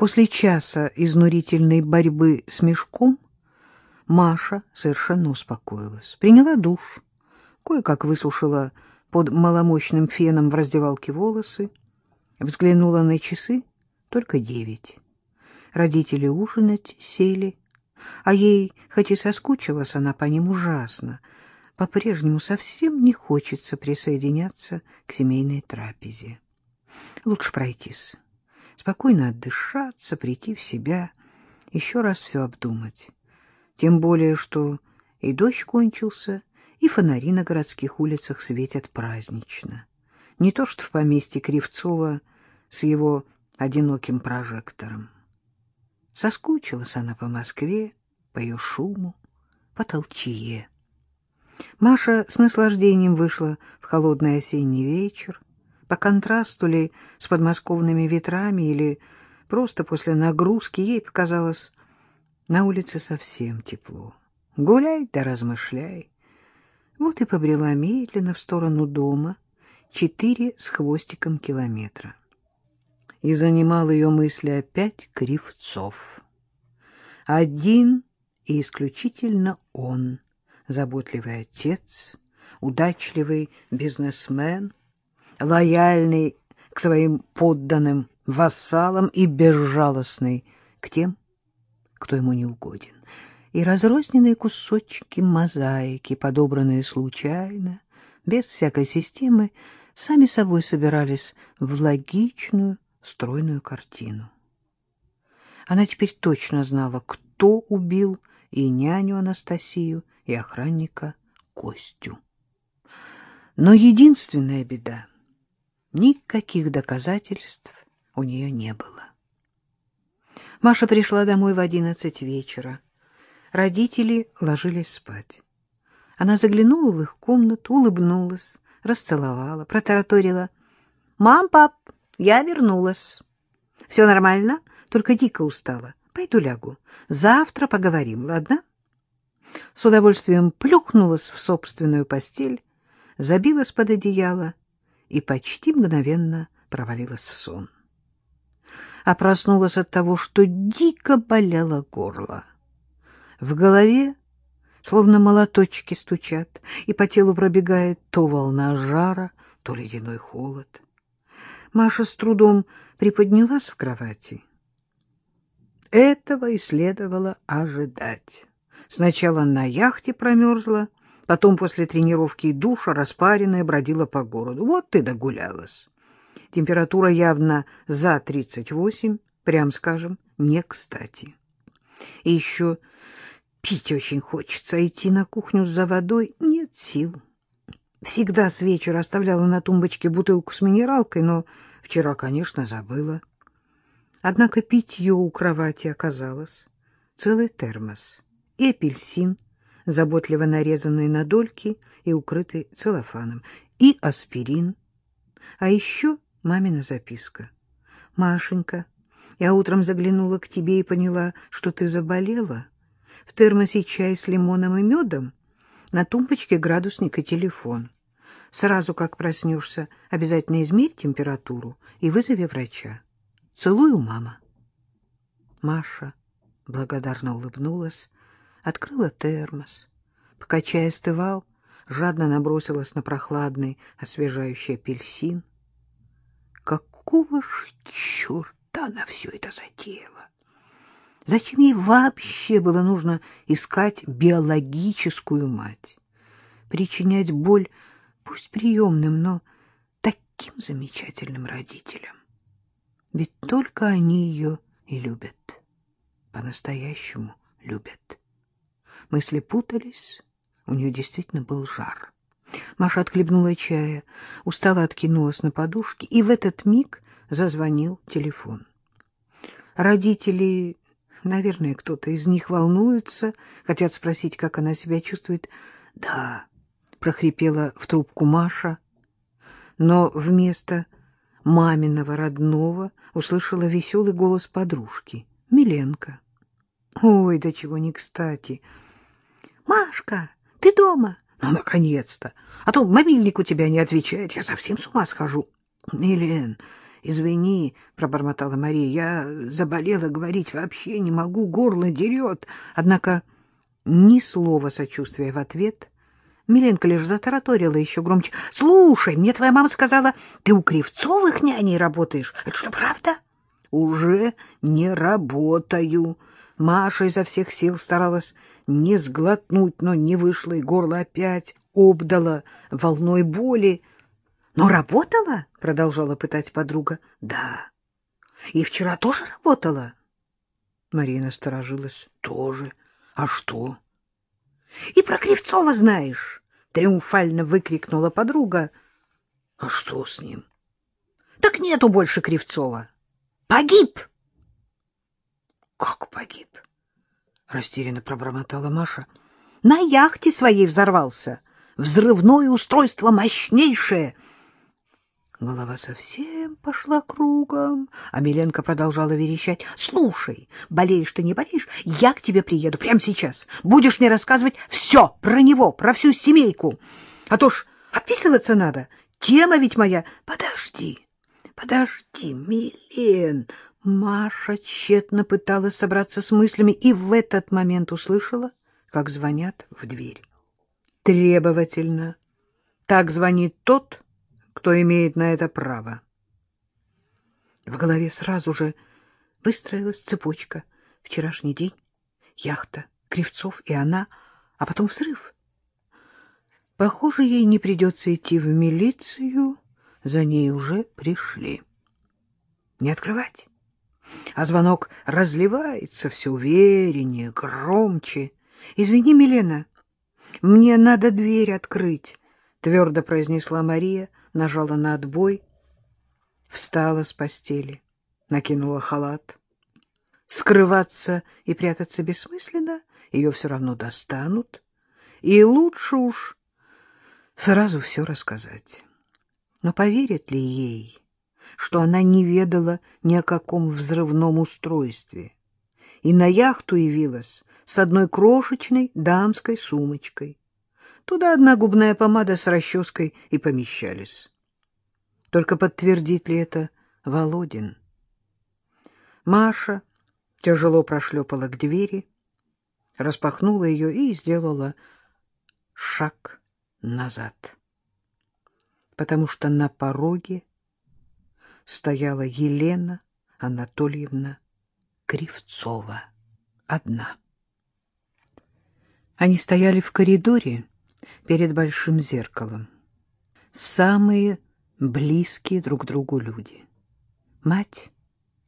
После часа изнурительной борьбы с мешком Маша совершенно успокоилась. Приняла душ, кое-как высушила под маломощным феном в раздевалке волосы, взглянула на часы, только девять. Родители ужинать сели, а ей, хоть и соскучилась она по ним ужасно, по-прежнему совсем не хочется присоединяться к семейной трапезе. Лучше пройтись, спокойно отдышаться, прийти в себя, еще раз все обдумать. Тем более, что и дождь кончился, и фонари на городских улицах светят празднично. Не то что в поместье Кривцова с его одиноким прожектором. Соскучилась она по Москве, по ее шуму, по толчье. Маша с наслаждением вышла в холодный осенний вечер, по контрасту ли с подмосковными ветрами или просто после нагрузки ей показалось, на улице совсем тепло. Гуляй да размышляй. Вот и побрела медленно в сторону дома, четыре с хвостиком километра. И занимал ее мысли опять Кривцов. Один и исключительно он, заботливый отец, удачливый бизнесмен, лояльный к своим подданным вассалам и безжалостный к тем, кто ему не угоден, и разрозненные кусочки мозаики, подобранные случайно, без всякой системы, сами собой собирались в логичную, стройную картину. Она теперь точно знала, кто убил и няню Анастасию, и охранника Костю. Но единственная беда — никаких доказательств у нее не было. Маша пришла домой в одиннадцать вечера. Родители ложились спать. Она заглянула в их комнату, улыбнулась, расцеловала, протараторила. — Мам, пап, я вернулась. Все нормально, только дико устала. Пойду лягу. Завтра поговорим, ладно? С удовольствием плюхнулась в собственную постель, забилась под одеяло и почти мгновенно провалилась в сон. А проснулась от того, что дико болело горло. В голове словно молоточки стучат, и по телу пробегает то волна жара, то ледяной холод. Маша с трудом приподнялась в кровати. Этого и следовало ожидать. Сначала на яхте промерзла, потом после тренировки и душа распаренная бродила по городу. Вот ты догулялась. Температура явно за 38, прям скажем, не кстати. И еще пить очень хочется, идти на кухню за водой нет сил. Всегда с вечера оставляла на тумбочке бутылку с минералкой, но вчера, конечно, забыла. Однако питье у кровати оказалось целый термос и апельсин, заботливо нарезанный на дольки и укрытый целлофаном, и аспирин, а еще мамина записка. «Машенька, я утром заглянула к тебе и поняла, что ты заболела. В термосе чай с лимоном и медом, на тумбочке градусник и телефон. Сразу как проснешься, обязательно измерь температуру и вызови врача. Целую, мама. Маша благодарно улыбнулась, открыла термос. Пока чай остывал, жадно набросилась на прохладный, освежающий апельсин. Какого ж черта она все это затеяла? Зачем ей вообще было нужно искать биологическую мать? Причинять боль пусть приемным, но таким замечательным родителям. Ведь только они ее и любят, по-настоящему любят. Мысли путались, у нее действительно был жар. Маша отхлебнула чая, устало откинулась на подушке, и в этот миг зазвонил телефон. Родители Наверное, кто-то из них волнуется, хотят спросить, как она себя чувствует. Да, прохрипела в трубку Маша, но вместо маминого родного услышала веселый голос подружки, Миленко. Ой, да чего не кстати. Машка, ты дома? Ну, наконец-то. А то мобильник у тебя не отвечает, я совсем с ума схожу. Милен, Извини, — пробормотала Мария, — я заболела, говорить вообще не могу, горло дерет. Однако ни слова сочувствия в ответ. Миленко лишь затараторила еще громче. — Слушай, мне твоя мама сказала, ты у Кривцовых няней работаешь. Это что, правда? — Уже не работаю. Маша изо всех сил старалась не сглотнуть, но не вышло, и горло опять обдало волной боли. — Но работала? — продолжала пытать подруга. — Да. — И вчера тоже работала? Мария насторожилась. — Тоже. А что? — И про Кривцова знаешь? — триумфально выкрикнула подруга. — А что с ним? — Так нету больше Кривцова. Погиб! — Как погиб? — растерянно пробормотала Маша. — На яхте своей взорвался. Взрывное устройство мощнейшее — Голова совсем пошла кругом, а Миленко продолжала верещать. — Слушай, болеешь ты, не болеешь, я к тебе приеду прямо сейчас. Будешь мне рассказывать все про него, про всю семейку. А то ж отписываться надо. Тема ведь моя. Подожди, подожди, Милен. Маша тщетно пыталась собраться с мыслями и в этот момент услышала, как звонят в дверь. Требовательно. Так звонит тот, кто имеет на это право. В голове сразу же выстроилась цепочка. Вчерашний день, яхта, Кривцов и она, а потом взрыв. Похоже, ей не придется идти в милицию, за ней уже пришли. Не открывать. А звонок разливается все увереннее, громче. — Извини, Милена, мне надо дверь открыть, — твердо произнесла Мария, нажала на отбой, встала с постели, накинула халат. Скрываться и прятаться бессмысленно, ее все равно достанут, и лучше уж сразу все рассказать. Но поверят ли ей, что она не ведала ни о каком взрывном устройстве, и на яхту явилась с одной крошечной дамской сумочкой, Туда одна губная помада с расческой и помещались. Только подтвердит ли это Володин? Маша тяжело прошлепала к двери, распахнула ее и сделала шаг назад, потому что на пороге стояла Елена Анатольевна Кривцова одна. Они стояли в коридоре, перед большим зеркалом. Самые близкие друг другу люди. Мать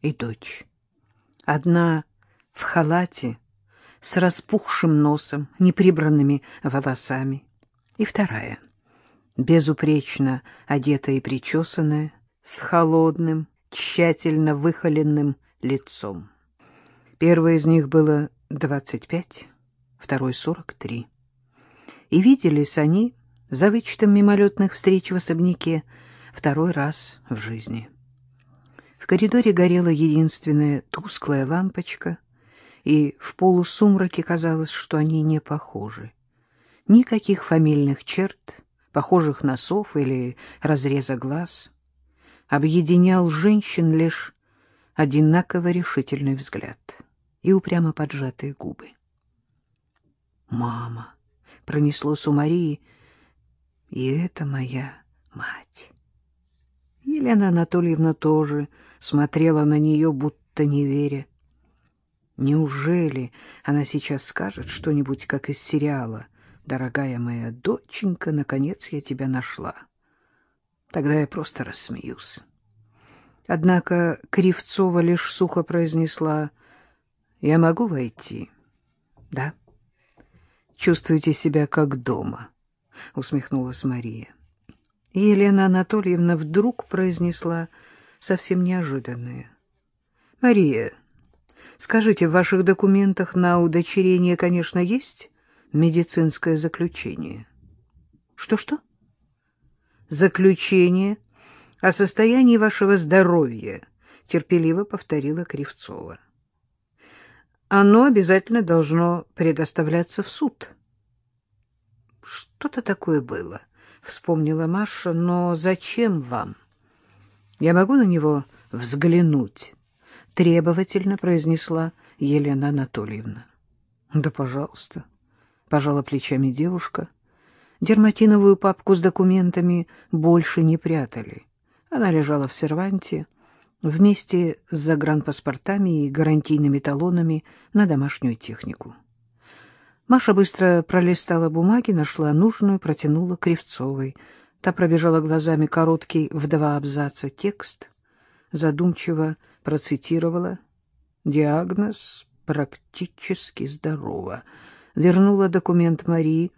и дочь. Одна в халате, с распухшим носом, неприбранными волосами. И вторая, безупречно одетая и причесанная, с холодным, тщательно выхоленным лицом. Первое из них было двадцать пять, второй — сорок три и виделись они, за вычетом мимолетных встреч в особняке, второй раз в жизни. В коридоре горела единственная тусклая лампочка, и в полусумраке казалось, что они не похожи. Никаких фамильных черт, похожих носов или разреза глаз. Объединял женщин лишь одинаково решительный взгляд и упрямо поджатые губы. «Мама!» пронеслось у Марии. И это моя мать. Елена Анатольевна тоже смотрела на нее, будто не веря. Неужели она сейчас скажет что-нибудь, как из сериала «Дорогая моя доченька, наконец я тебя нашла»? Тогда я просто рассмеюсь. Однако Кривцова лишь сухо произнесла «Я могу войти?» «Да» чувствуете себя как дома, — усмехнулась Мария. Елена Анатольевна вдруг произнесла совсем неожиданное. — Мария, скажите, в ваших документах на удочерение, конечно, есть медицинское заключение? Что — Что-что? — Заключение о состоянии вашего здоровья, — терпеливо повторила Кривцова. — оно обязательно должно предоставляться в суд. Что-то такое было, вспомнила Маша, но зачем вам? Я могу на него взглянуть? — требовательно произнесла Елена Анатольевна. — Да, пожалуйста, — пожала плечами девушка. Дерматиновую папку с документами больше не прятали. Она лежала в серванте вместе с загранпаспортами и гарантийными талонами на домашнюю технику. Маша быстро пролистала бумаги, нашла нужную, протянула Кривцовой. Та пробежала глазами короткий в два абзаца текст, задумчиво процитировала. Диагноз практически здорова. Вернула документ Марии.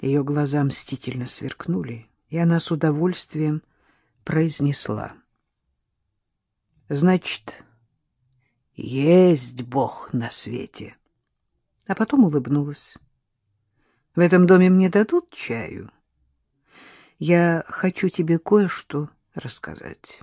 Ее глаза мстительно сверкнули, и она с удовольствием произнесла. Значит, есть Бог на свете. А потом улыбнулась. В этом доме мне дадут чаю? Я хочу тебе кое-что рассказать.